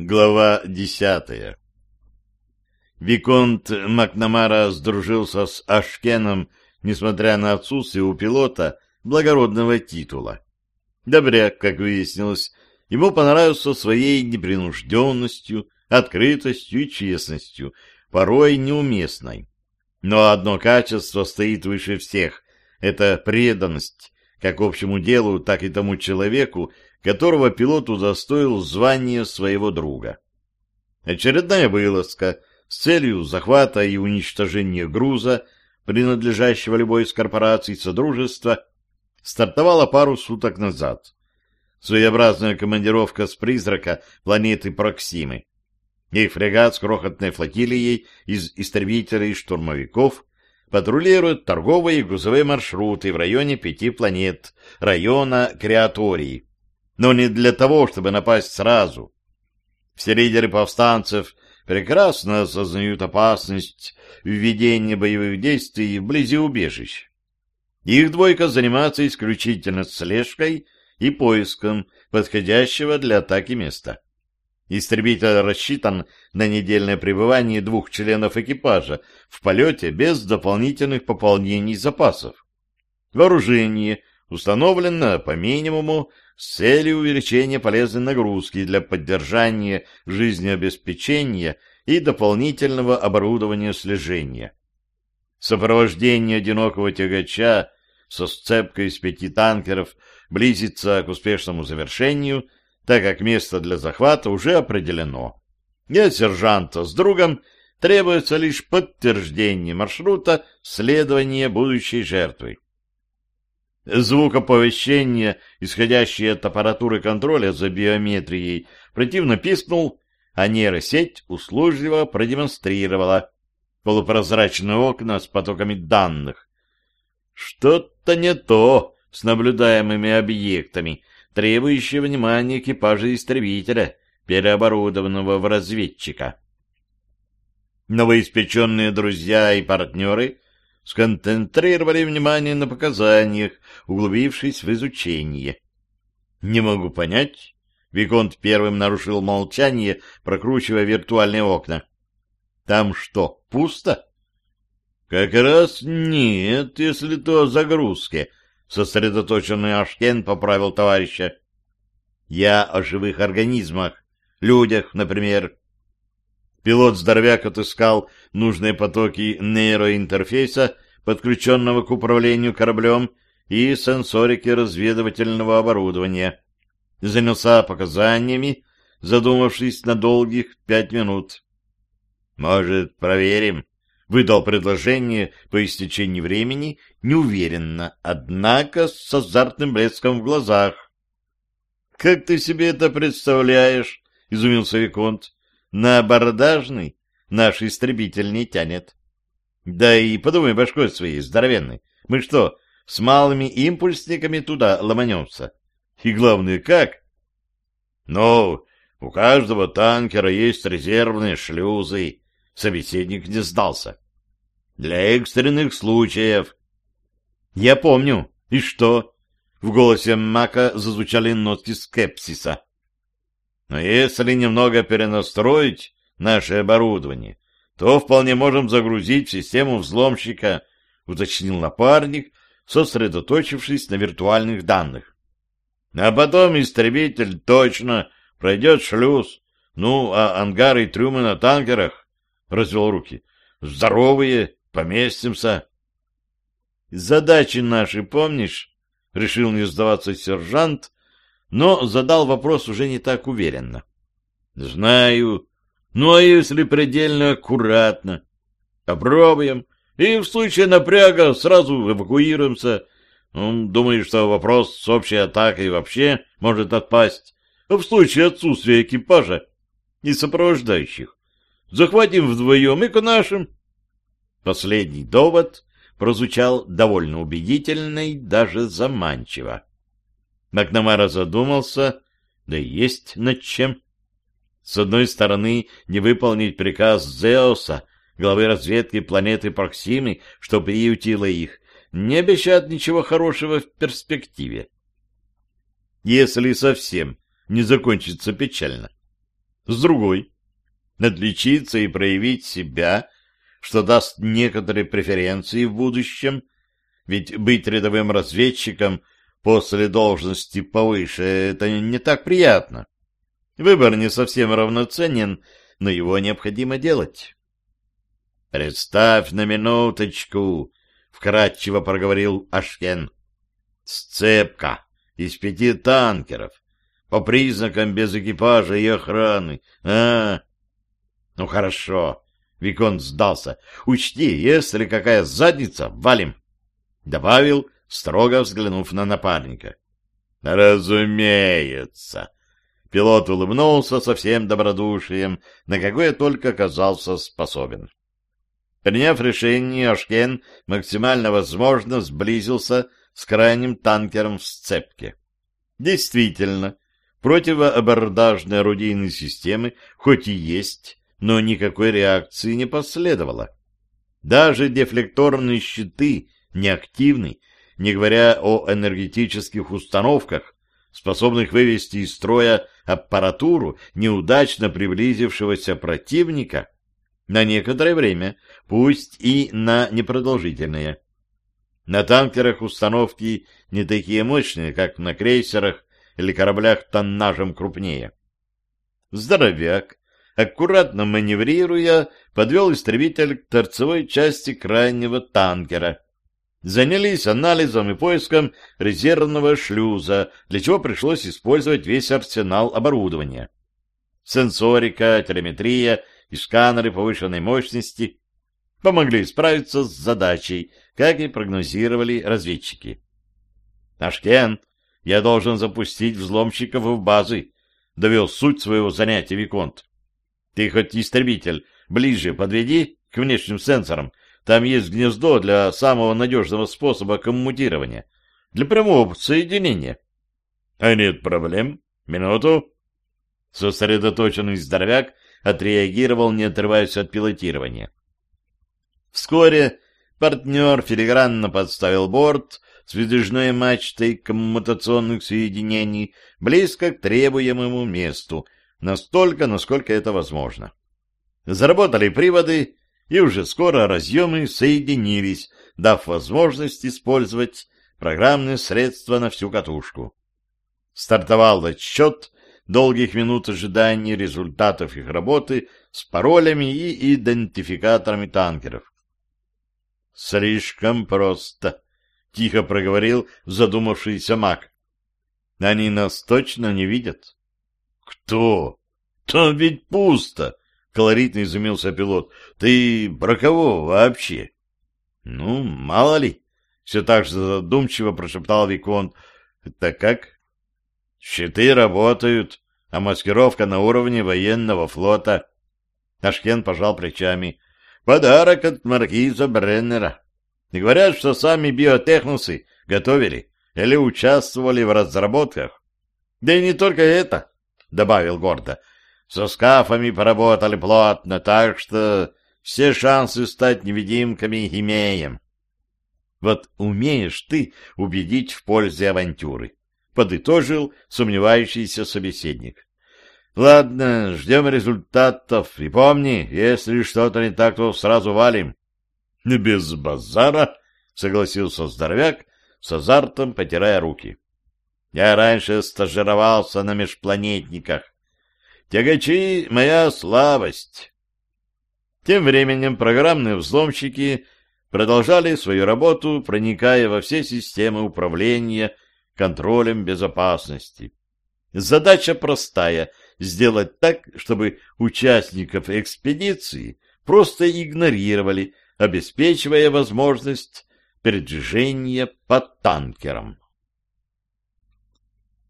Глава десятая Виконт Макнамара сдружился с Ашкеном, несмотря на отсутствие у пилота благородного титула. Добряк, как выяснилось, ему понравился своей непринужденностью, открытостью и честностью, порой неуместной. Но одно качество стоит выше всех — это преданность, как общему делу, так и тому человеку, которого пилот удостоил звания своего друга. Очередная вылазка с целью захвата и уничтожения груза, принадлежащего любой из корпораций Содружества, стартовала пару суток назад. Своеобразная командировка с призрака планеты Проксимы. Их фрегат с крохотной флотилией из истребителей и штурмовиков патрулирует торговые и грузовые маршруты в районе пяти планет, района Креатории, но не для того, чтобы напасть сразу. Все лидеры повстанцев прекрасно осознают опасность введения боевых действий вблизи убежищ. Их двойка занимается исключительно слежкой и поиском подходящего для атаки места. Истребитель рассчитан на недельное пребывание двух членов экипажа в полете без дополнительных пополнений запасов. Вооружение установлено по минимуму с целью увеличения полезной нагрузки для поддержания жизнеобеспечения и дополнительного оборудования слежения. Сопровождение одинокого тягача со сцепкой из пяти танкеров близится к успешному завершению, так как место для захвата уже определено. И сержанта с другом требуется лишь подтверждение маршрута следования будущей жертвы. Звук оповещения, исходящий от аппаратуры контроля за биометрией, противно пискнул, а нейросеть услужливо продемонстрировала полупрозрачные окна с потоками данных. Что-то не то с наблюдаемыми объектами, требующие внимания экипажа истребителя, переоборудованного в разведчика. Новоиспеченные друзья и партнеры сконцентрировали внимание на показаниях, углубившись в изучение. Не могу понять. Виконт первым нарушил молчание, прокручивая виртуальные окна. Там что, пусто? Как раз нет, если то загрузки. Сосредоточенный Ашкен поправил товарища. Я о живых организмах, людях, например. Пилот-здоровяк отыскал нужные потоки нейроинтерфейса, подключенного к управлению кораблем, и сенсорики разведывательного оборудования. Занялся показаниями, задумавшись на долгих пять минут. «Может, проверим?» — выдал предложение по истечении времени, неуверенно, однако с азартным блеском в глазах. «Как ты себе это представляешь?» — изумился Виконт. На абордажный наш истребитель не тянет. Да и подумай башкой своей, здоровенной. Мы что, с малыми импульсниками туда ломанемся? И главное, как? Ну, у каждого танкера есть резервные шлюзы. Собеседник не сдался. Для экстренных случаев. Я помню. И что? В голосе Мака зазвучали нотки скепсиса. Но если немного перенастроить наше оборудование, то вполне можем загрузить в систему взломщика, уточнил напарник, сосредоточившись на виртуальных данных. А потом истребитель точно пройдет шлюз. Ну, а ангары и трюмы на танкерах, развел руки, здоровые, поместимся. Задачи наши помнишь? Решил не сдаваться сержант, но задал вопрос уже не так уверенно. «Знаю. Ну, а если предельно аккуратно? Попробуем. И в случае напряга сразу эвакуируемся. Он думает, что вопрос с общей атакой вообще может отпасть. А в случае отсутствия экипажа и сопровождающих. Захватим вдвоем и к нашим». Последний довод прозвучал довольно убедительно и даже заманчиво. Макнамара задумался, да есть над чем. С одной стороны, не выполнить приказ Зеоса, главы разведки планеты Проксимы, что приютила их, не обещает ничего хорошего в перспективе. Если совсем не закончится печально. С другой — отличиться и проявить себя, что даст некоторые преференции в будущем, ведь быть рядовым разведчиком после должности повыше — это не так приятно. Выбор не совсем равноценен, но его необходимо делать. «Представь на минуточку», — вкратчиво проговорил Ашкен. «Сцепка из пяти танкеров, по признакам без экипажа и охраны. А, ну хорошо, Виконт сдался. Учти, если какая задница, валим. Добавил, строго взглянув на напарника. Разумеется. Пилот улыбнулся со всем добродушием, на какое только оказался способен. Приняв решение, Ашкен максимально возможно сблизился с крайним танкером в сцепке. Действительно, противоабордажной орудийной системы хоть и есть, но никакой реакции не последовало. Даже дефлекторные щиты неактивны, не говоря о энергетических установках, способных вывести из строя аппаратуру неудачно приблизившегося противника на некоторое время, пусть и на непродолжительное. На танкерах установки не такие мощные, как на крейсерах или кораблях тоннажем крупнее. Здоровяк, аккуратно маневрируя, подвел истребитель к торцевой части крайнего танкера. Занялись анализом и поиском резервного шлюза, для чего пришлось использовать весь арсенал оборудования. Сенсорика, телеметрия и сканеры повышенной мощности помогли справиться с задачей, как и прогнозировали разведчики. «Ташкент, я должен запустить взломщиков в базы», — довел суть своего занятия Виконт. «Ты хоть истребитель ближе подведи к внешним сенсорам, там есть гнездо для самого надежного способа коммутирования, для прямого соединения». «А нет проблем. Минуту». Сосредоточенный здоровяк отреагировал, не отрываясь от пилотирования. Вскоре партнер филигранно подставил борт с выдвижной мачтой коммутационных соединений близко к требуемому месту, настолько, насколько это возможно. Заработали приводы, и уже скоро разъемы соединились, дав возможность использовать программные средства на всю катушку. Стартовал отсчет долгих минут ожидания результатов их работы с паролями и идентификаторами танкеров. «Слишком просто», — тихо проговорил задумавшийся маг. «Они нас точно не видят?» «Кто? Там ведь пусто!» — колоритно изумился пилот. «Ты про кого вообще?» «Ну, мало ли», — все так же задумчиво прошептал Виконт. «Это как?» «Щиты работают, а маскировка на уровне военного флота». Ташкент пожал плечами. Подарок от маркиза Бреннера. И говорят, что сами биотехнусы готовили или участвовали в разработках. Да и не только это, — добавил гордо. Со скафами поработали плотно, так что все шансы стать невидимками имеем. Вот умеешь ты убедить в пользе авантюры, — подытожил сомневающийся собеседник. Ладно, ждем результатов. И помни, если что-то не так, то сразу валим. — Без базара, — согласился здоровяк, с азартом потирая руки. — Я раньше стажировался на межпланетниках. Тягачи — моя слабость. Тем временем программные взломщики продолжали свою работу, проникая во все системы управления контролем безопасности. Задача простая — сделать так, чтобы участников экспедиции просто игнорировали, обеспечивая возможность передвижения под танкером.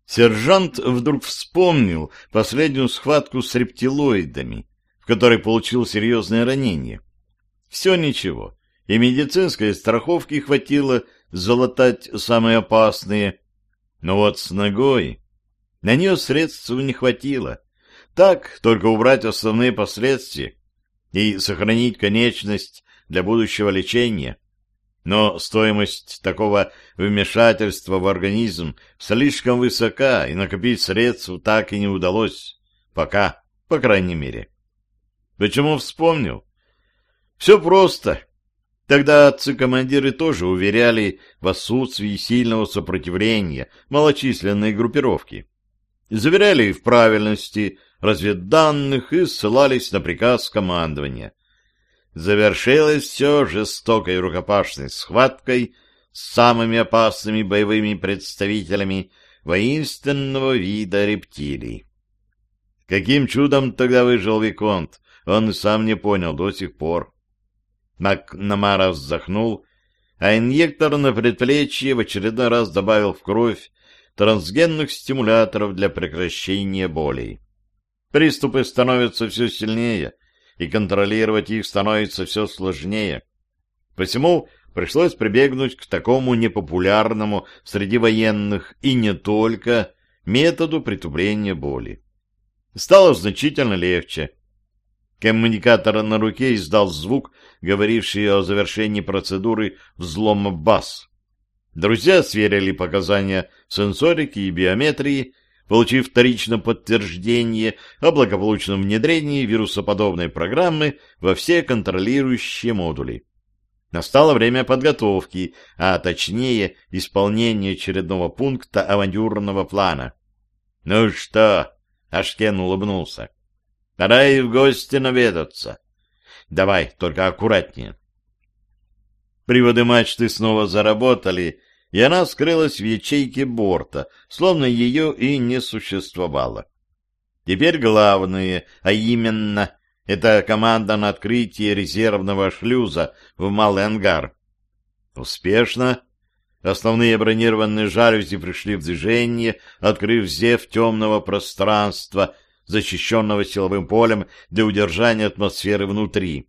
Сержант вдруг вспомнил последнюю схватку с рептилоидами, в которой получил серьезное ранение. Все ничего, и медицинской страховки хватило залатать самые опасные, но вот с ногой на нее средств не хватило. Так, только убрать основные последствия и сохранить конечность для будущего лечения. Но стоимость такого вмешательства в организм слишком высока, и накопить средств так и не удалось. Пока. по крайней мере. Почему вспомнил? Все просто. Тогда отцы-командиры тоже уверяли в отсутствии сильного сопротивления малочисленной группировки. Заверяли в правильности разведданных и ссылались на приказ командования. Завершилось все жестокой рукопашной схваткой с самыми опасными боевыми представителями воинственного вида рептилий. Каким чудом тогда выжил Виконт, он и сам не понял до сих пор. Макнамара вздохнул, а инъектор на предплечье в очередной раз добавил в кровь трансгенных стимуляторов для прекращения болей. Приступы становятся все сильнее, и контролировать их становится все сложнее. Посему пришлось прибегнуть к такому непопулярному среди военных и не только методу притупления боли. Стало значительно легче. Коммуникатор на руке издал звук, говоривший о завершении процедуры взлома баз. Друзья сверили показания сенсорики и биометрии, получив вторично подтверждение о благополучном внедрении вирусоподобной программы во все контролирующие модули. Настало время подготовки, а точнее исполнения очередного пункта авантюрного плана. «Ну что?» — Ашкен улыбнулся. «Пора и в гости наведаться. Давай, только аккуратнее». Приводы мачты снова заработали, и она скрылась в ячейке борта, словно ее и не существовало. Теперь главное, а именно, это команда на открытие резервного шлюза в малый ангар. Успешно. Основные бронированные жалюзи пришли в движение, открыв зев темного пространства, защищенного силовым полем для удержания атмосферы внутри.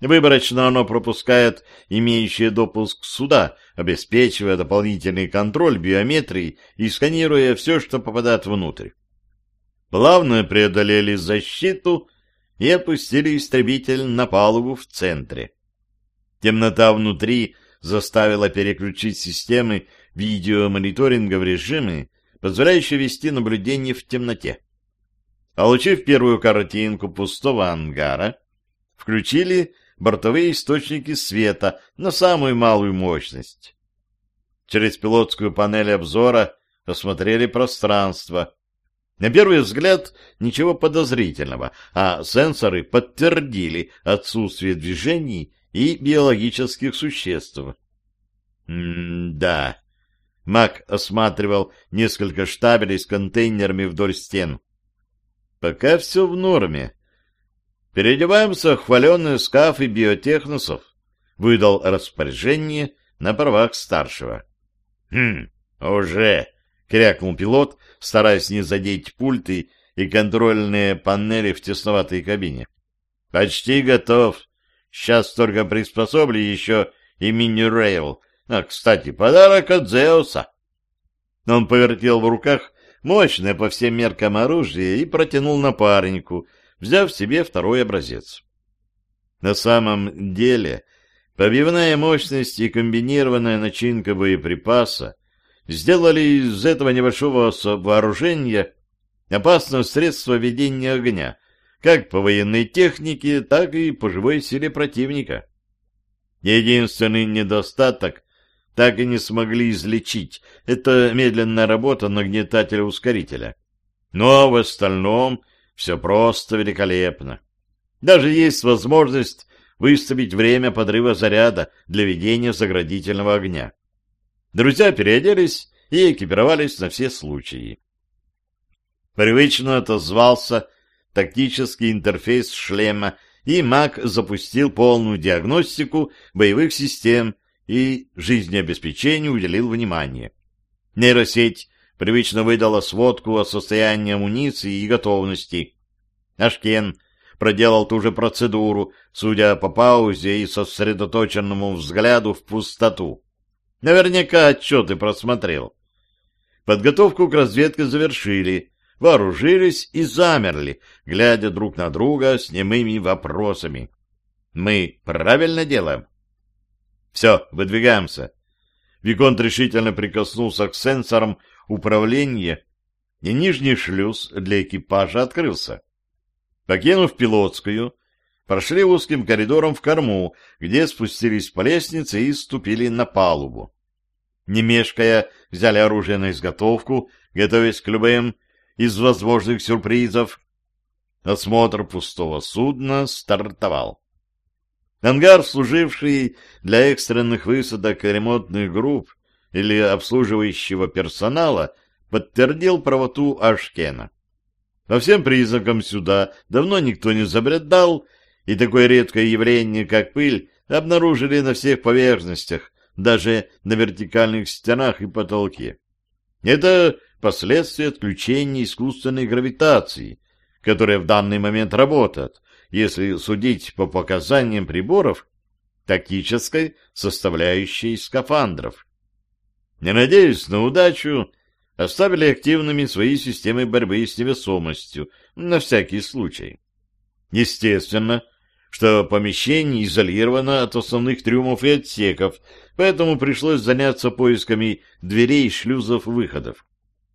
Выборочно оно пропускает имеющие допуск суда, обеспечивая дополнительный контроль биометрии и сканируя все, что попадает внутрь. Плавно преодолели защиту и опустили истребитель на палубу в центре. Темнота внутри заставила переключить системы видеомониторинга в режимы, позволяющие вести наблюдение в темноте. Получив первую картинку пустого ангара, включили бортовые источники света на самую малую мощность. Через пилотскую панель обзора осмотрели пространство. На первый взгляд ничего подозрительного, а сенсоры подтвердили отсутствие движений и биологических существ. М-да. Мак осматривал несколько штабелей с контейнерами вдоль стен. Пока все в норме. Переодеваемся в хваленные скафы биотехносов, выдал распоряжение на правах старшего. Хм, уже, крякнул пилот, стараясь не задеть пульты и контрольные панели в тесноватой кабине. Почти готов. Сейчас только приспособлю еще и мини-рейл. А, кстати, подарок от Зеуса. Он повертел в руках мощное по всем меркам оружие и протянул напарнику, взяв себе второй образец. На самом деле, побивная мощность и комбинированная начинка боеприпаса сделали из этого небольшого вооружения опасное средство ведения огня, как по военной технике, так и по живой силе противника. Единственный недостаток так и не смогли излечить. Это медленная работа нагнетателя-ускорителя. Но в остальном все просто великолепно. Даже есть возможность выставить время подрыва заряда для ведения заградительного огня. Друзья переоделись и экипировались на все случаи. Привычно отозвался тактический интерфейс шлема, и МАК запустил полную диагностику боевых систем и жизнеобеспечению уделил внимание. Нейросеть привычно выдала сводку о состоянии амуниции и готовности. Ашкен проделал ту же процедуру, судя по паузе и сосредоточенному взгляду в пустоту. Наверняка отчеты просмотрел. Подготовку к разведке завершили, вооружились и замерли, глядя друг на друга с немыми вопросами. Мы правильно делаем? Все, выдвигаемся. Виконт решительно прикоснулся к сенсорам управления, и нижний шлюз для экипажа открылся. Покинув пилотскую, прошли узким коридором в корму, где спустились по лестнице и ступили на палубу. Не мешкая, взяли оружие на изготовку, готовясь к любым из возможных сюрпризов. Осмотр пустого судна стартовал. Ангар, служивший для экстренных высадок ремонтных групп или обслуживающего персонала, подтвердил правоту Ашкена. По всем признакам сюда давно никто не забредал, и такое редкое явление, как пыль, обнаружили на всех поверхностях, даже на вертикальных стенах и потолке. Это последствия отключения искусственной гравитации, которая в данный момент работает, если судить по показаниям приборов, тактической составляющей скафандров. Не надеясь на удачу, оставили активными свои системы борьбы с невесомостью, на всякий случай. Естественно, что помещение изолировано от основных трюмов и отсеков, поэтому пришлось заняться поисками дверей, шлюзов, выходов.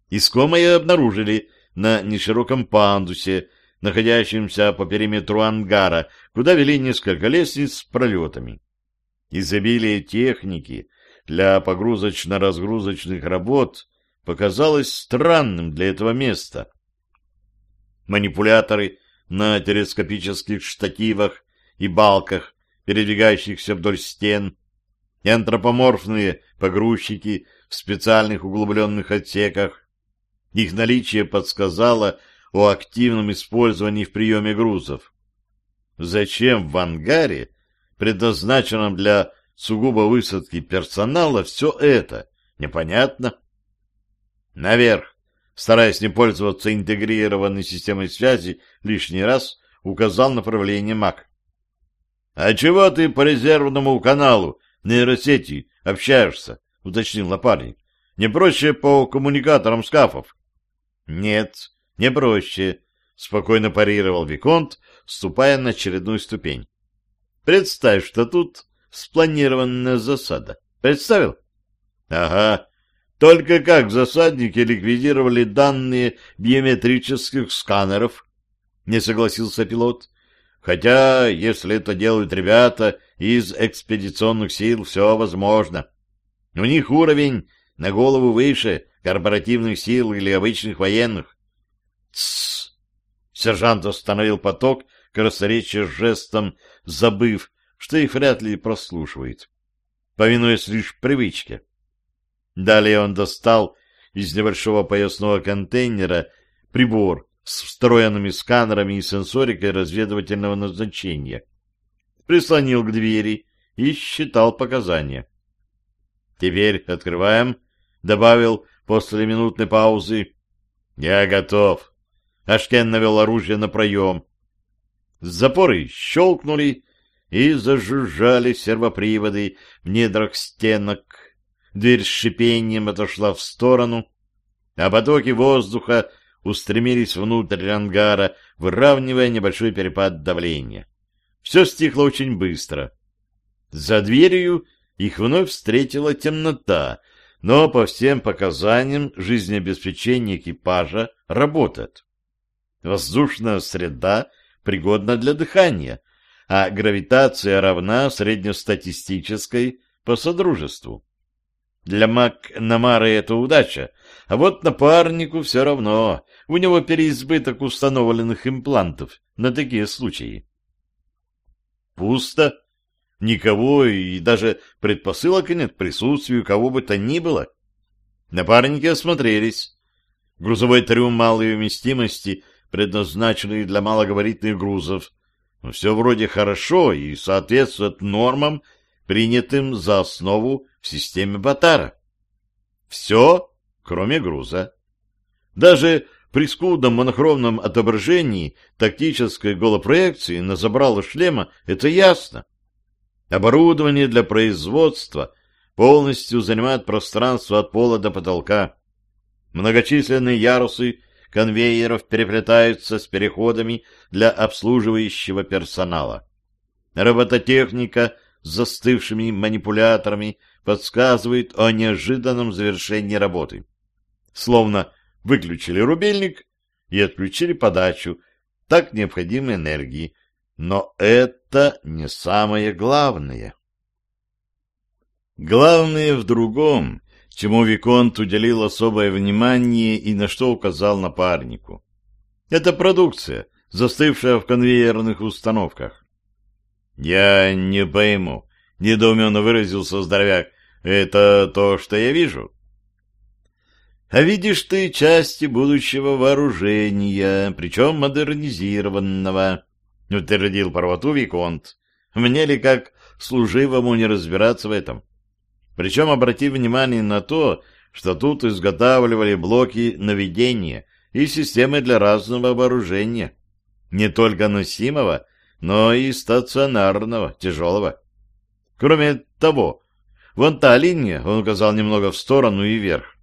Искомое обнаружили на нешироком пандусе, находящемся по периметру ангара, куда вели несколько лестниц с пролетами. Изобилие техники для погрузочно-разгрузочных работ показалось странным для этого места. Манипуляторы на телескопических штативах и балках, передвигающихся вдоль стен, и антропоморфные погрузчики в специальных углубленных отсеках. Их наличие подсказало о активном использовании в приеме грузов. Зачем в ангаре, предназначенном для сугубо высадки персонала, все это? Непонятно. Наверх, стараясь не пользоваться интегрированной системой связи, лишний раз указал направление МАК. — А чего ты по резервному каналу нейросети общаешься? — уточнил напарник. — Не проще по коммуникаторам скафов? — Нет, не проще, — спокойно парировал Виконт, ступая на очередную ступень. — Представь, что тут спланированная засада. Представил? — Ага, только как засадники ликвидировали данные биометрических сканеров? Не согласился пилот. Хотя, если это делают ребята из экспедиционных сил, все возможно. У них уровень на голову выше корпоративных сил или обычных военных. Тссс! Сержант остановил поток, красноречия жестом, забыв, что их вряд ли прослушивает, повинуясь лишь привычке. Далее он достал из небольшого поясного контейнера прибор с встроенными сканерами и сенсорикой разведывательного назначения. Прислонил к двери и считал показания. «Теперь открываем», — добавил после минутной паузы. «Я готов». Ашкен навел оружие на проем. Запоры щелкнули и зажужжали сервоприводы в недрах стенок, Дверь с шипением отошла в сторону, а потоки воздуха устремились внутрь ангара, выравнивая небольшой перепад давления. Все стихло очень быстро. За дверью их вновь встретила темнота, но по всем показаниям жизнеобеспечения экипажа работает. Воздушная среда пригодна для дыхания, а гравитация равна среднестатистической по содружеству. Для Мак-Намары это удача, а вот напарнику все равно. У него переизбыток установленных имплантов на такие случаи. Пусто. Никого и даже предпосылок нет присутствию кого бы то ни было. Напарники осмотрелись. Грузовой трюм малой вместимости, предназначенный для малогабаритных грузов. Все вроде хорошо и соответствует нормам, принятым за основу в системе Батара. Все, кроме груза. Даже при скудном монохромном отображении тактической голопроекции на забрало шлема это ясно. Оборудование для производства полностью занимает пространство от пола до потолка. Многочисленные ярусы конвейеров переплетаются с переходами для обслуживающего персонала. Робототехника с застывшими манипуляторами подсказывает о неожиданном завершении работы. Словно выключили рубильник и отключили подачу, так необходимой энергии. Но это не самое главное. Главное в другом, чему Виконт уделил особое внимание и на что указал напарнику. Это продукция, застывшая в конвейерных установках. «Я не пойму», — недоуменно выразился здоровяк. «Это то, что я вижу?» «А видишь ты части будущего вооружения, причем модернизированного», — утвердил правоту Виконт. «Мне ли как служивому не разбираться в этом?» Причем обрати внимание на то, что тут изготавливали блоки наведения и системы для разного вооружения, не только носимого, но и стационарного, тяжелого. Кроме того, вон та линия, он указал немного в сторону и вверх,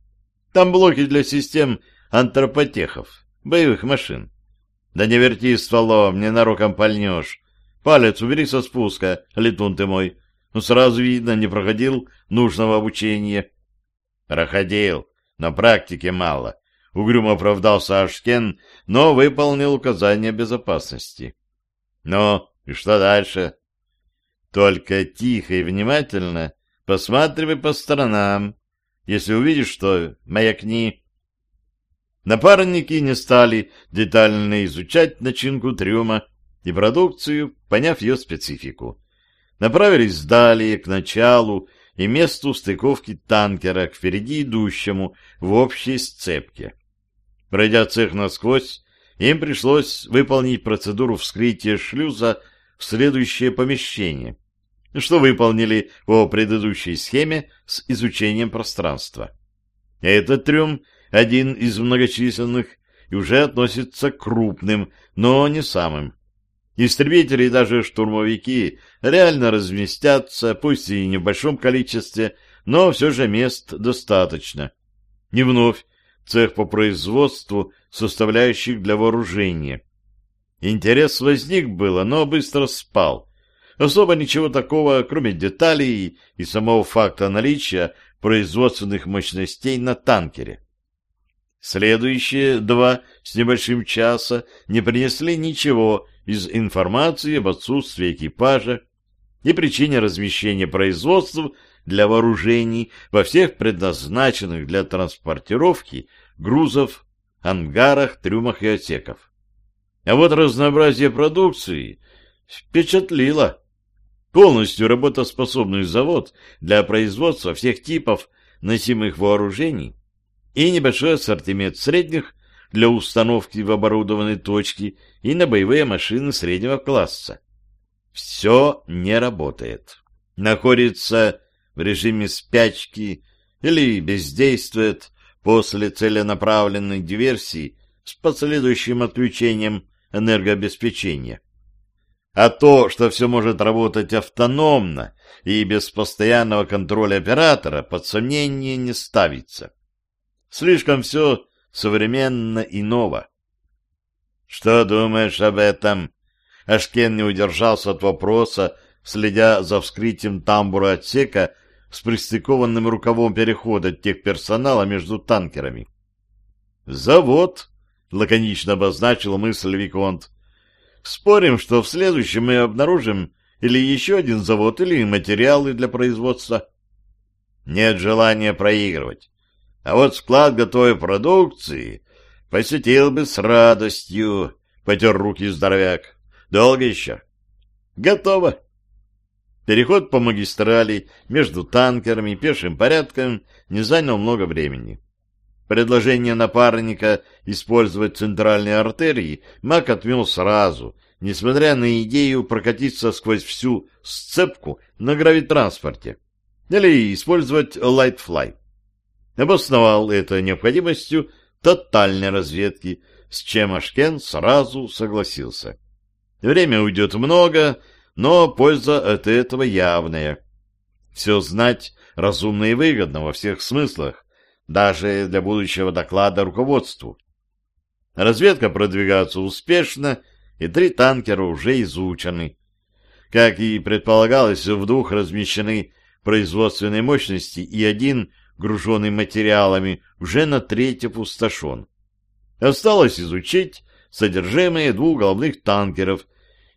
там блоки для систем антропотехов, боевых машин. Да не верти стволом, ненароком пальнешь. Палец убери со спуска, летун ты мой. Ну, сразу видно, не проходил нужного обучения. Проходил, на практике мало. Угрюмо оправдался Ашкен, но выполнил указания безопасности. Ну, и что дальше? Только тихо и внимательно посматривай по сторонам. Если увидишь что, маякни. Напарники не стали детально изучать начинку трюма и продукцию, поняв ее специфику направились далее, к началу и месту стыковки танкера к впереди идущему в общей сцепке. Пройдя цех насквозь, им пришлось выполнить процедуру вскрытия шлюза в следующее помещение, что выполнили по предыдущей схеме с изучением пространства. Этот трюм один из многочисленных и уже относится к крупным, но не самым. Истребители и даже штурмовики реально разместятся, пусть и в большом количестве, но все же мест достаточно. Не вновь цех по производству составляющих для вооружения. Интерес возник было, но быстро спал. Особо ничего такого, кроме деталей и самого факта наличия производственных мощностей на танкере. Следующие два с небольшим часа не принесли ничего из информации об отсутствии экипажа и причине размещения производств для вооружений во всех предназначенных для транспортировки грузов, ангарах, трюмах и отсеков. А вот разнообразие продукции впечатлило. Полностью работоспособный завод для производства всех типов носимых вооружений и небольшой ассортимент средних для установки в оборудованные точки и на боевые машины среднего класса. Все не работает. Находится в режиме спячки или бездействует после целенаправленной диверсии с последующим отключением энергообеспечения. А то, что все может работать автономно и без постоянного контроля оператора, под сомнение не ставится. Слишком все современно и ново. «Что думаешь об этом?» Ашкен не удержался от вопроса, следя за вскрытием тамбура отсека с пристыкованным рукавом перехода техперсонала между танкерами. «Завод», — лаконично обозначил мысль Виконт. «Спорим, что в следующем мы обнаружим или еще один завод, или материалы для производства». «Нет желания проигрывать. А вот склад готовой продукции посетил бы с радостью, — потер руки здоровяк. Долго еще? Готово. Переход по магистрали между танкерами и пешим порядком не занял много времени. Предложение напарника использовать центральные артерии Мак отмел сразу, несмотря на идею прокатиться сквозь всю сцепку на гравитранспорте или использовать лайтфлай обосновал это необходимостью тотальной разведки, с чем Ашкен сразу согласился. Время уйдет много, но польза от этого явная. Все знать разумно и выгодно во всех смыслах, даже для будущего доклада руководству. Разведка продвигается успешно, и три танкера уже изучены. Как и предполагалось, в двух размещены производственные мощности и один груженный материалами, уже на треть опустошен. Осталось изучить содержимое двух головных танкеров,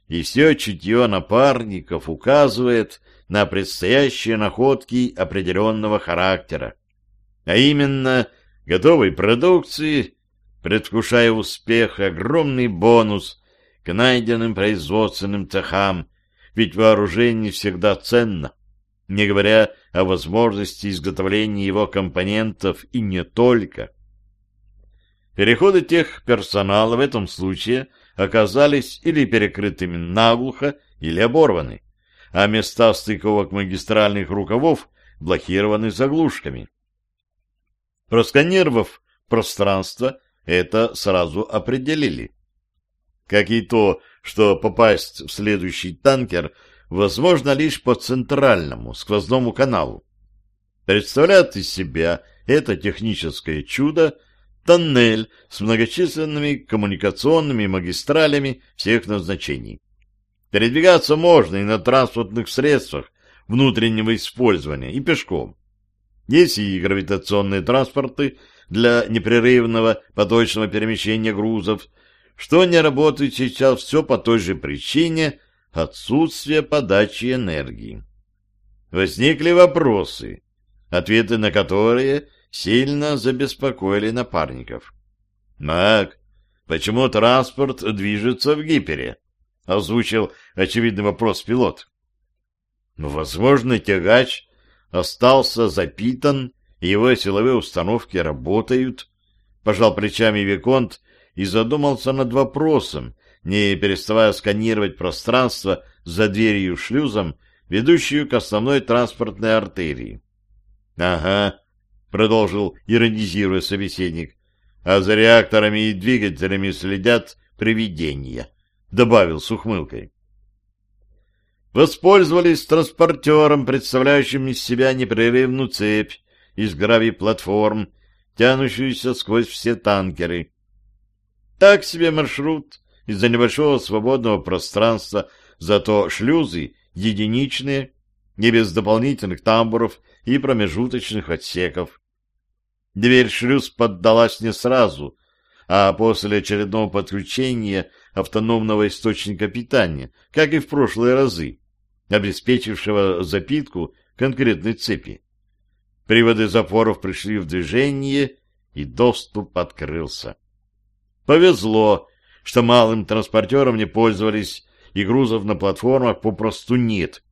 и все чутье напарников указывает на предстоящие находки определенного характера, а именно готовой продукции, предвкушая успех, огромный бонус к найденным производственным цехам, ведь вооружение всегда ценно, не говоря о возможности изготовления его компонентов и не только. Переходы тех персонала в этом случае оказались или перекрытыми наглухо, или оборваны, а места стыковок магистральных рукавов блокированы заглушками. Просканировав пространство, это сразу определили. Как и то, что попасть в следующий танкер возможно лишь по центральному сквозному каналу. Представляет из себя это техническое чудо тоннель с многочисленными коммуникационными магистралями всех назначений. Передвигаться можно и на транспортных средствах внутреннего использования, и пешком. Есть и гравитационные транспорты для непрерывного поточного перемещения грузов, что не работает сейчас все по той же причине отсутствия подачи энергии. Возникли вопросы, ответы на которые сильно забеспокоили напарников. «Мак, почему транспорт движется в гипере?» — озвучил очевидный вопрос пилот. «Возможно, тягач остался запитан, его силовые установки работают», — пожал плечами Виконт и задумался над вопросом, не переставая сканировать пространство за дверью шлюзом, ведущую к основной транспортной артерии. — Ага, — продолжил иронизируя собеседник, — а за реакторами и двигателями следят привидения, — добавил с ухмылкой. Воспользовались транспортером, представляющим из себя непрерывную цепь из гравий-платформ, тянущуюся сквозь все танкеры. Так себе маршрут из-за небольшого свободного пространства, зато шлюзы единичные, не без дополнительных тамбуров и промежуточных отсеков. Дверь шлюз поддалась не сразу, а после очередного подключения автономного источника питания, как и в прошлые разы, обеспечившего запитку конкретной цепи. Приводы запоров пришли в движение, и доступ открылся. Повезло, что малым транспортером не пользовались, и грузов на платформах попросту нет,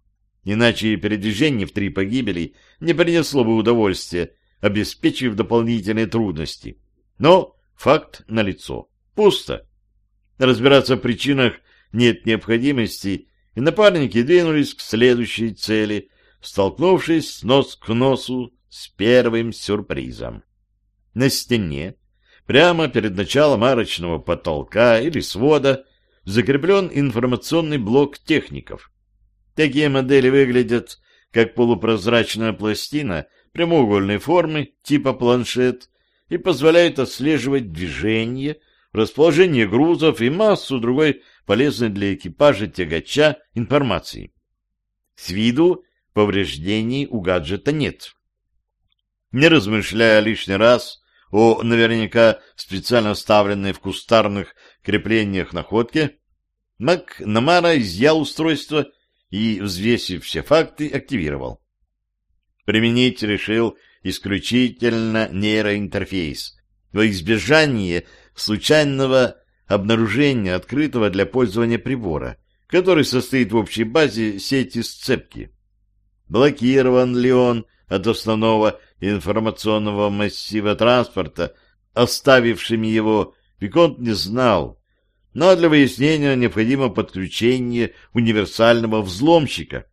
иначе передвижение в три погибели не принесло бы удовольствия, обеспечив дополнительные трудности. Но факт налицо. Пусто. Разбираться в причинах нет необходимости, и напарники двинулись к следующей цели, столкнувшись нос к носу с первым сюрпризом. На стене, прямо перед началом арочного потолка или свода, закреплен информационный блок техников. Такие модели выглядят как полупрозрачная пластина прямоугольной формы типа планшет и позволяют отслеживать движение, расположение грузов и массу другой полезной для экипажа тягача информации. С виду повреждений у гаджета нет. Не размышляя лишний раз о наверняка специально вставленной в кустарных креплениях находке, Мак Намара изъял устройство и, взвесив все факты, активировал. Применить решил исключительно нейроинтерфейс во избежание случайного обнаружения открытого для пользования прибора, который состоит в общей базе сети сцепки. Блокирован ли он от основного информационного массива транспорта, оставившими его, Виконт не знал, но для выяснения необходимо подключение универсального взломщика,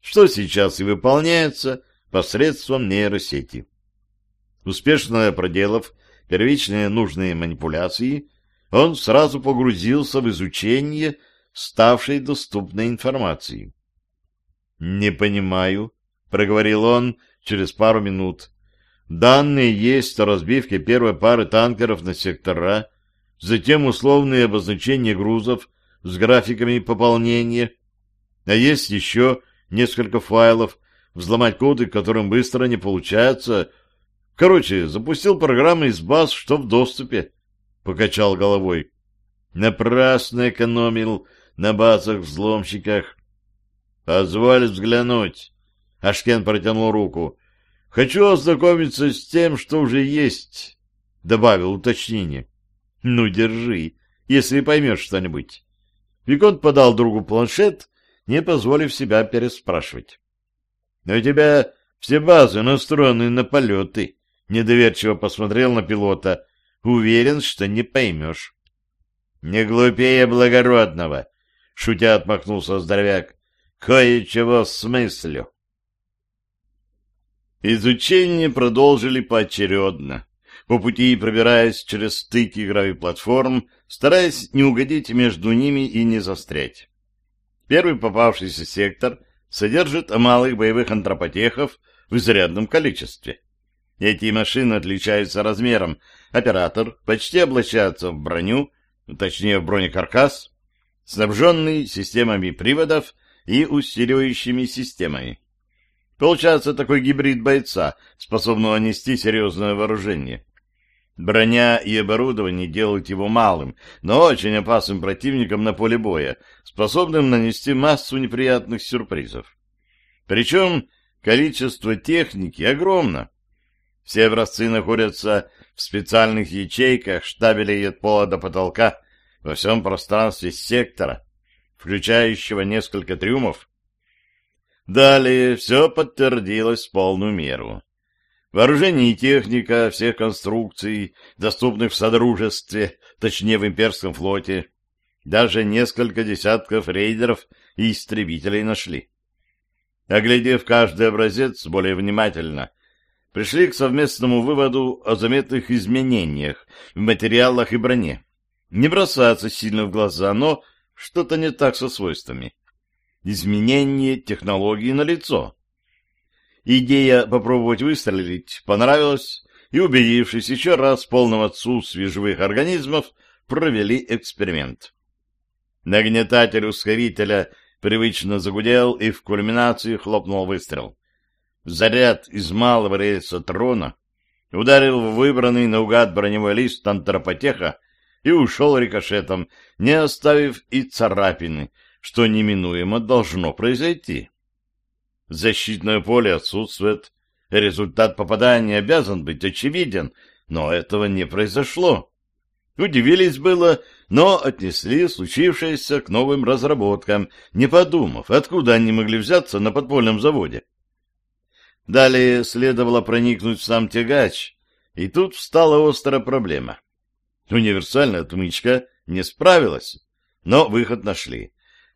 что сейчас и выполняется – посредством нейросети. Успешно проделав первичные нужные манипуляции, он сразу погрузился в изучение ставшей доступной информации. «Не понимаю», — проговорил он через пару минут. «Данные есть о разбивке первой пары танкеров на сектора, затем условные обозначения грузов с графиками пополнения, а есть еще несколько файлов взломать коды, которым быстро не получается. Короче, запустил программы из баз, что в доступе. Покачал головой. Напрасно экономил на базах-взломщиках. Позволь взглянуть. Ашкен протянул руку. Хочу ознакомиться с тем, что уже есть, добавил уточнение. Ну, держи, если поймешь что-нибудь. Виконт подал другу планшет, не позволив себя переспрашивать. — У тебя все базы настроены на полеты. Недоверчиво посмотрел на пилота. Уверен, что не поймешь. — Не глупее благородного, — шутя отмахнулся здоровяк. — Кое-чего смыслю. Изучение продолжили поочередно, по пути пробираясь через стыки гравиплатформ, стараясь не угодить между ними и не застрять. Первый попавшийся сектор содержит малых боевых антропотехов в изрядном количестве. Эти машины отличаются размером. Оператор почти облачается в броню, точнее в бронекаркас, снабженный системами приводов и усиливающими системами. Получается такой гибрид бойца, способного нести серьезное вооружение. Броня и оборудование делают его малым, но очень опасным противником на поле боя, способным нанести массу неприятных сюрпризов. Причем количество техники огромно. Все образцы находятся в специальных ячейках штабелей от пола до потолка во всем пространстве сектора, включающего несколько трюмов. Далее все подтвердилось в полную меру. Вооружение и техника всех конструкций, доступных в Содружестве, точнее в Имперском флоте, даже несколько десятков рейдеров и истребителей нашли. Оглядев каждый образец более внимательно, пришли к совместному выводу о заметных изменениях в материалах и броне. Не бросаться сильно в глаза, но что-то не так со свойствами. Изменение технологии на лицо. Идея попробовать выстрелить понравилась, и, убедившись еще раз в полном отсутствии живых организмов, провели эксперимент. Нагнетатель ускорителя привычно загудел, и в кульминации хлопнул выстрел. Заряд из малого рейса трона ударил в выбранный наугад броневой лист антропотеха и ушел рикошетом, не оставив и царапины, что неминуемо должно произойти. Защитное поле отсутствует, результат попадания обязан быть очевиден, но этого не произошло. Удивились было, но отнесли случившееся к новым разработкам, не подумав, откуда они могли взяться на подпольном заводе. Далее следовало проникнуть в сам тягач, и тут встала острая проблема. Универсальная отмычка не справилась, но выход нашли.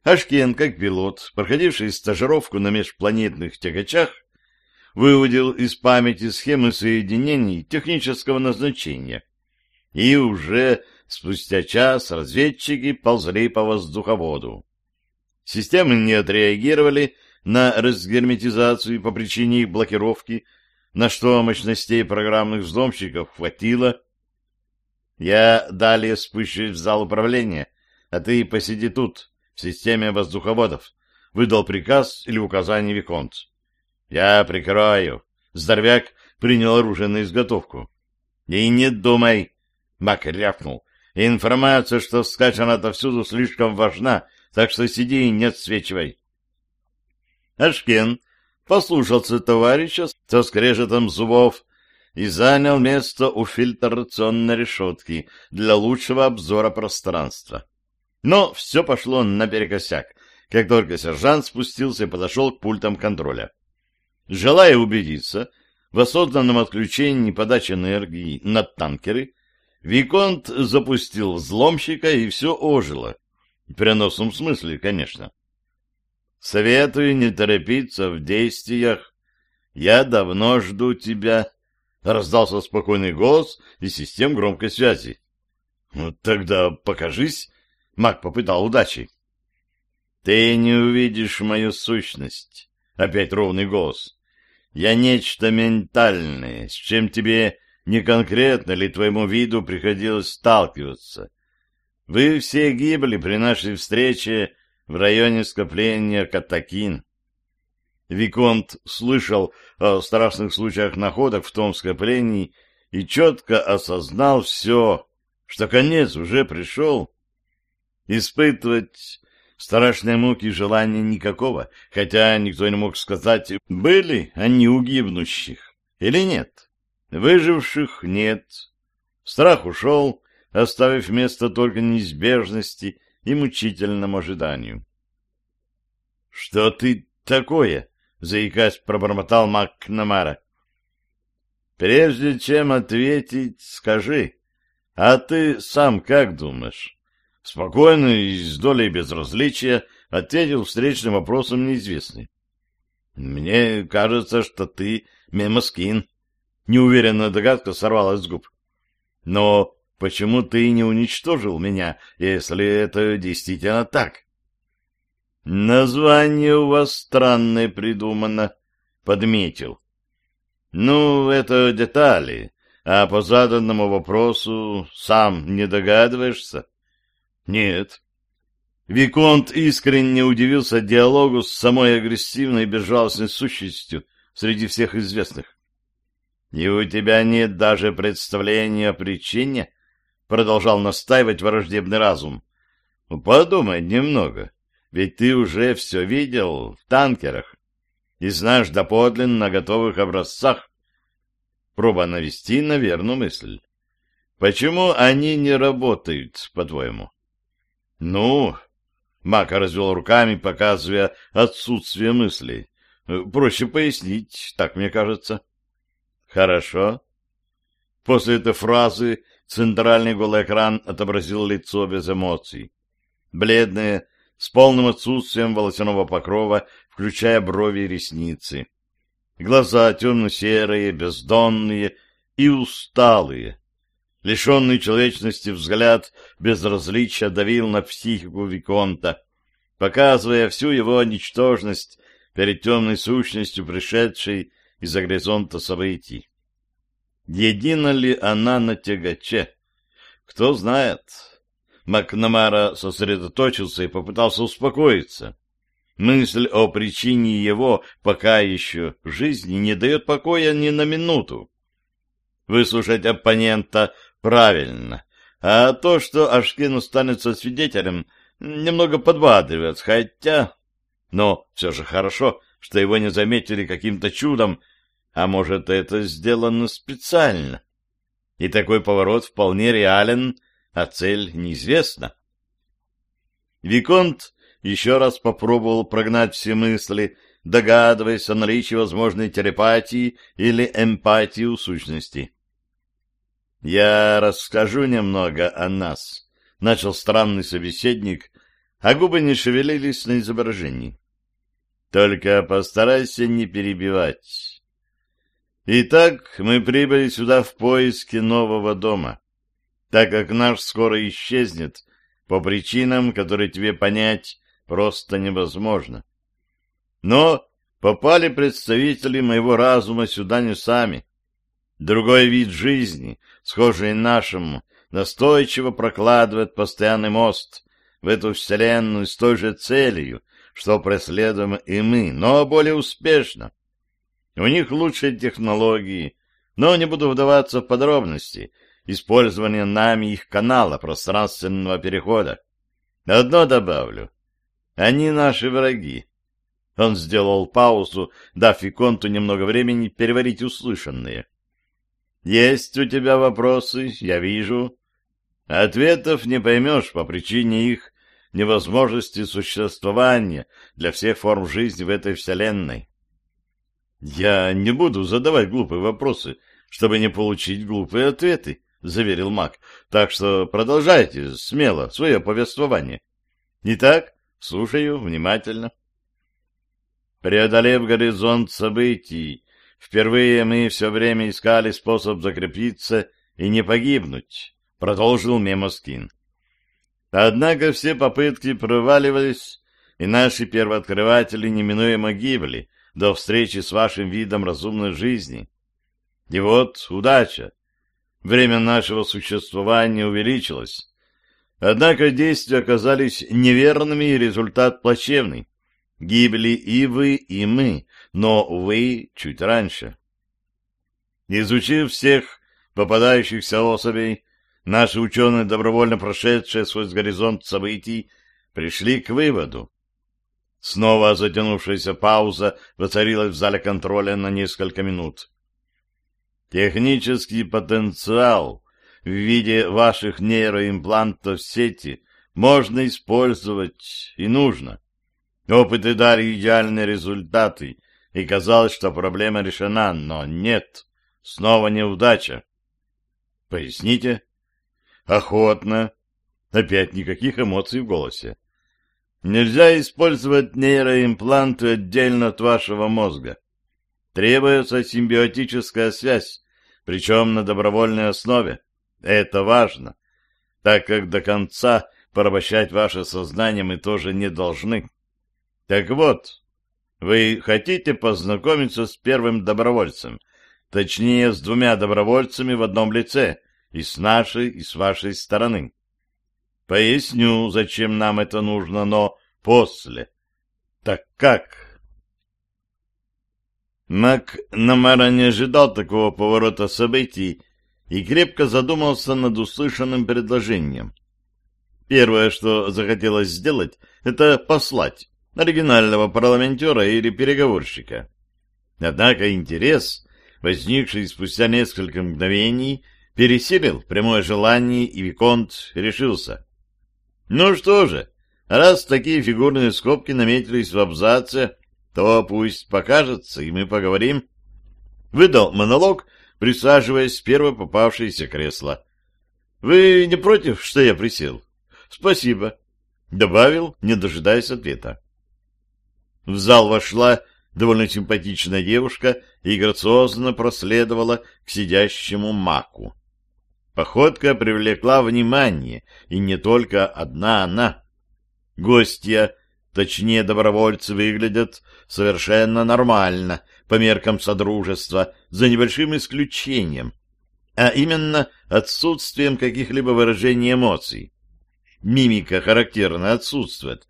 Ашкен, как пилот, проходивший стажировку на межпланетных тягачах, выудил из памяти схемы соединений технического назначения. И уже спустя час разведчики ползли по воздуховоду. Системы не отреагировали на разгерметизацию по причине их блокировки, на что мощностей программных взломщиков хватило. Я далее спущусь в зал управления, а ты посиди тут, в системе воздуховодов, выдал приказ или указание Виконт. Я прикрою. Здоровяк принял оружие на изготовку. И не думай, Мак рявкнул. Информация, что скачана отовсюду, слишком важна, так что сиди и не отсвечивай. Ашкен послушался товарища со скрежетом зубов и занял место у фильтрационной решетки для лучшего обзора пространства. Но все пошло наперекосяк, как только сержант спустился и подошел к пультам контроля. Желая убедиться в осознанном отключении подачи энергии на танкеры, Виконт запустил взломщика, и все ожило. В переносном смысле, конечно. Советую не торопиться в действиях. Я давно жду тебя. Раздался спокойный голос из систем громкой связи. Ну, тогда покажись. Маг попытал удачи. Ты не увидишь мою сущность. Опять ровный голос. Я нечто ментальное, с чем тебе не конкретно ли твоему виду приходилось сталкиваться. Вы все гибли при нашей встрече в районе скопления Катакин. Виконт слышал о страшных случаях находок в том скоплении и четко осознал все, что конец уже пришел. Испытывать страшные муки желания никакого, хотя никто не мог сказать, были они у гибнущих или нет. Выживших нет. Страх ушел, оставив место только неизбежности и мучительному ожиданию. — Что ты такое? — заикаясь, пробормотал Макнамара. — Прежде чем ответить, скажи, а ты сам как думаешь? Спокойно и с долей безразличия ответил встречным вопросом неизвестный. — Мне кажется, что ты мемоскин. Неуверенная догадка сорвалась с губ. — Но почему ты не уничтожил меня, если это действительно так? — Название у вас странное придумано, — подметил. — Ну, это детали, а по заданному вопросу сам не догадываешься? — нет. Виконт искренне удивился диалогу с самой агрессивной и безжалостной сущностью среди всех известных. «И у тебя нет даже представления о причине?» — продолжал настаивать враждебный разум. «Подумай немного, ведь ты уже все видел в танкерах и знаешь доподлинно на готовых образцах. Проба навести на верную мысль. Почему они не работают, по-твоему?» Ну, Мака развел руками, показывая отсутствие мыслей. Проще пояснить, так мне кажется. Хорошо. После этой фразы центральный голый экран отобразил лицо без эмоций. Бледное, с полным отсутствием волосяного покрова, включая брови и ресницы. Глаза темно-серые, бездонные и усталые, Лишенный человечности взгляд безразличия давил на психику Виконта, показывая всю его ничтожность перед темной сущностью, пришедшей из-за горизонта событий. Едина ли она на тягаче? Кто знает. Макнамара сосредоточился и попытался успокоиться. Мысль о причине его пока еще жизни не дает покоя ни на минуту. Выслушать оппонента Правильно. А то, что Ашкин останется свидетелем, немного подбадривает, хотя... Но все же хорошо, что его не заметили каким-то чудом, а может, это сделано специально. И такой поворот вполне реален, а цель неизвестна. Виконт еще раз попробовал прогнать все мысли, догадываясь о наличии возможной телепатии или эмпатии у сущности. «Я расскажу немного о нас», — начал странный собеседник, а губы не шевелились на изображении. «Только постарайся не перебивать. Итак, мы прибыли сюда в поиске нового дома, так как наш скоро исчезнет по причинам, которые тебе понять просто невозможно. Но попали представители моего разума сюда не сами. Другой вид жизни, схожий нашему, настойчиво прокладывает постоянный мост в эту вселенную с той же целью, что преследуем и мы, но более успешно. У них лучшие технологии, но не буду вдаваться в подробности использования нами их канала пространственного перехода. Одно добавлю. Они наши враги. Он сделал паузу, дав Виконту немного времени переварить услышанное. Есть у тебя вопросы, я вижу. Ответов не поймешь по причине их невозможности существования для всех форм жизни в этой вселенной. Я не буду задавать глупые вопросы, чтобы не получить глупые ответы, заверил маг. Так что продолжайте смело свое повествование. Итак, слушаю внимательно. Преодолев горизонт событий, Впервые мы все время искали способ закрепиться и не погибнуть, — продолжил Мемоскин. Однако все попытки проваливались, и наши первооткрыватели неминуемо гибли до встречи с вашим видом разумной жизни. И вот удача. Время нашего существования увеличилось. Однако действия оказались неверными, и результат плачевный. Гибли и вы, и мы, но вы чуть раньше. Изучив всех попадающихся особей, Наши ученые, добровольно прошедшие сквозь горизонт событий, пришли к выводу. Снова затянувшаяся пауза воцарилась в зале контроля на несколько минут. Технический потенциал в виде ваших нейроимплантов сети можно использовать и нужно. Опыты дали идеальные результаты, и казалось, что проблема решена, но нет, снова неудача. Поясните? Охотно. Опять никаких эмоций в голосе. Нельзя использовать нейроимпланты отдельно от вашего мозга. Требуется симбиотическая связь, причем на добровольной основе. Это важно, так как до конца порабощать ваше сознание мы тоже не должны. Так вот, вы хотите познакомиться с первым добровольцем, точнее, с двумя добровольцами в одном лице, и с нашей, и с вашей стороны. Поясню, зачем нам это нужно, но после. Так как? Мак Намара не ожидал такого поворота событий и крепко задумался над услышанным предложением. Первое, что захотелось сделать, это послать оригинального парламентера или переговорщика. Однако интерес, возникший спустя несколько мгновений, пересилил прямое желание, и Виконт решился. Ну что же, раз такие фигурные скобки наметились в абзаце, то пусть покажется, и мы поговорим. Выдал монолог, присаживаясь в первое попавшееся кресло. — Вы не против, что я присел? — Спасибо. Добавил, не дожидаясь ответа. В зал вошла довольно симпатичная девушка и грациозно проследовала к сидящему маку. Походка привлекла внимание, и не только одна она. Гостья, точнее добровольцы, выглядят совершенно нормально по меркам Содружества, за небольшим исключением, а именно отсутствием каких-либо выражений эмоций. Мимика характерно отсутствует,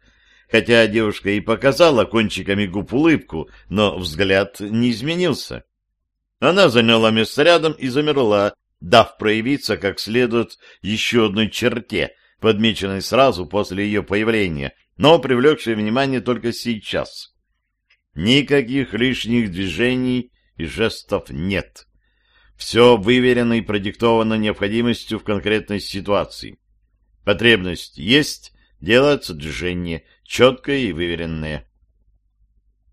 хотя девушка и показала кончиками губ улыбку, но взгляд не изменился. Она заняла место рядом и замерла, дав проявиться как следует еще одной черте, подмеченной сразу после ее появления, но привлекшей внимание только сейчас. Никаких лишних движений и жестов нет. Все выверено и продиктовано необходимостью в конкретной ситуации. Потребность есть, делается движение, четкое и выверенное.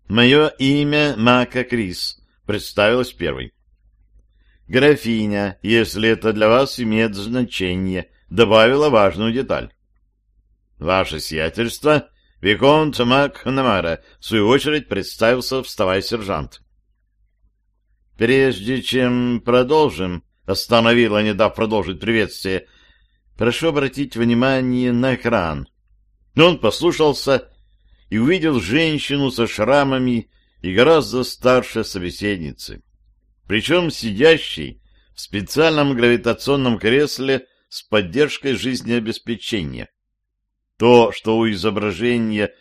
«Мое имя Мака Крис», — представилась первой. Графиня, если это для вас имеет значение, добавила важную деталь. Ваше сиятельство, Виконт Макнамара, в свою очередь представился, вставая сержант. Прежде чем продолжим, остановила, не дав продолжить приветствие, прошу обратить внимание на экран. Но он послушался и увидел женщину со шрамами и гораздо старше собеседницы причем сидящий в специальном гравитационном кресле с поддержкой жизнеобеспечения. То, что у изображения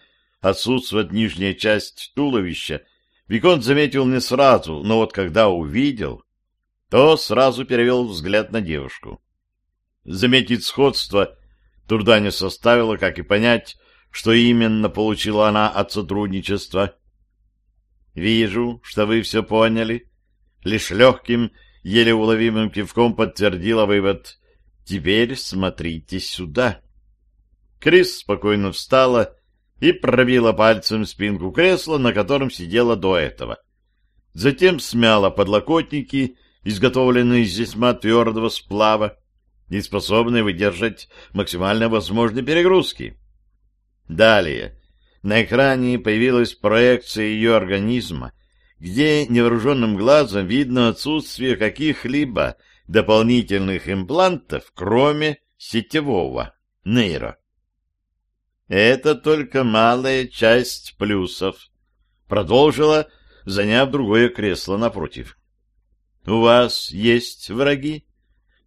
отсутствует нижняя часть туловища, Виконт заметил не сразу, но вот когда увидел, то сразу перевел взгляд на девушку. Заметить сходство труда не составило, как и понять, что именно получила она от сотрудничества. «Вижу, что вы все поняли», лишь легким, еле уловимым кивком подтвердила вывод. «Теперь смотрите сюда». Крис спокойно встала и пробила пальцем спинку кресла, на котором сидела до этого. Затем смяла подлокотники, изготовленные из весьма твердого сплава и способные выдержать максимально возможные перегрузки. Далее на экране появилась проекция ее организма, где невооруженным глазом видно отсутствие каких-либо дополнительных имплантов, кроме сетевого нейро. Это только малая часть плюсов, продолжила, заняв другое кресло напротив. У вас есть враги?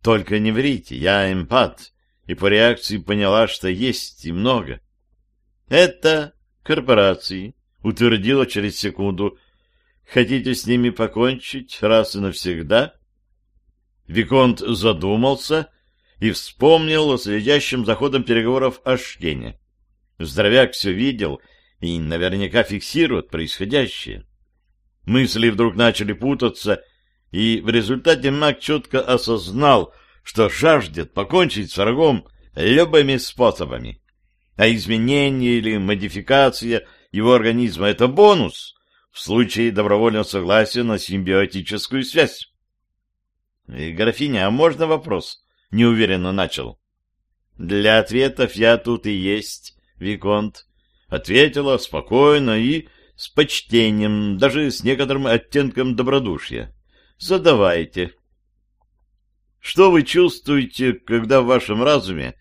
Только не врите, я эмпат, и по реакции поняла, что есть и много. Это корпорации, утвердила через секунду, Хотите с ними покончить раз и навсегда? Виконт задумался и вспомнил о следящем за ходом переговоров о Шкене. Здоровяк все видел и наверняка фиксирует происходящее. Мысли вдруг начали путаться, и в результате маг четко осознал, что жаждет покончить с врагом любыми способами. А изменение или модификация его организма — это бонус в случае добровольного согласия на симбиотическую связь. Графиня, а можно вопрос? — неуверенно начал. — Для ответов я тут и есть, Виконт, — ответила спокойно и с почтением, даже с некоторым оттенком добродушия. — Задавайте. — Что вы чувствуете, когда в вашем разуме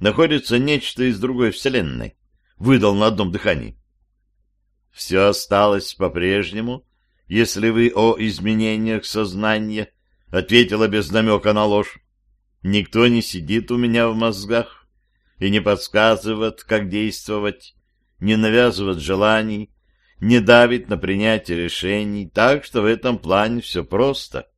находится нечто из другой вселенной? — выдал на одном дыхании. — Все осталось по-прежнему, если вы о изменениях сознания, — ответила без намека на ложь. Никто не сидит у меня в мозгах и не подсказывает, как действовать, не навязывает желаний, не давит на принятие решений, так что в этом плане все просто.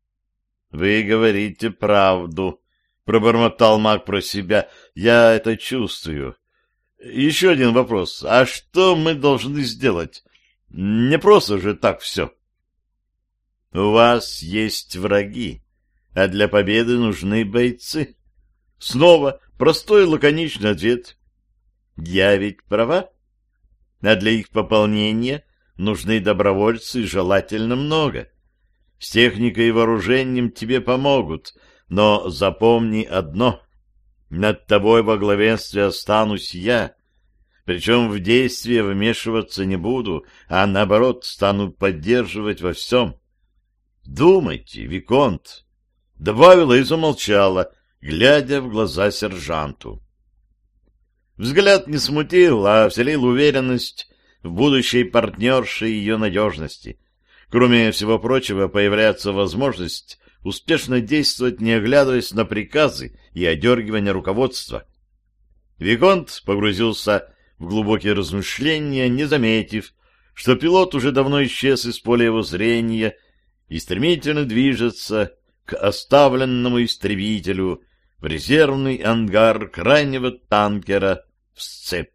— Вы говорите правду, — пробормотал маг про себя, — я это чувствую. Еще один вопрос. А что мы должны сделать? Не просто же так все. — У вас есть враги, а для победы нужны бойцы. Снова простой лаконичный ответ. Я ведь права? А для их пополнения нужны добровольцы, желательно много. С техникой и вооружением тебе помогут, но запомни одно. Над тобой во главенстве останусь я. Причем в действие вмешиваться не буду, а наоборот стану поддерживать во всем. Думайте, Виконт, добавила и замолчала, глядя в глаза сержанту. Взгляд не смутил, а вселил уверенность в будущей партнерши и ее надежности. Кроме всего прочего, появляется возможность успешно действовать, не оглядываясь на приказы и одергивание руководства. Виконт погрузился в глубокие размышления, не заметив, что пилот уже давно исчез из поля его зрения и стремительно движется к оставленному истребителю в резервный ангар крайнего танкера сцеп.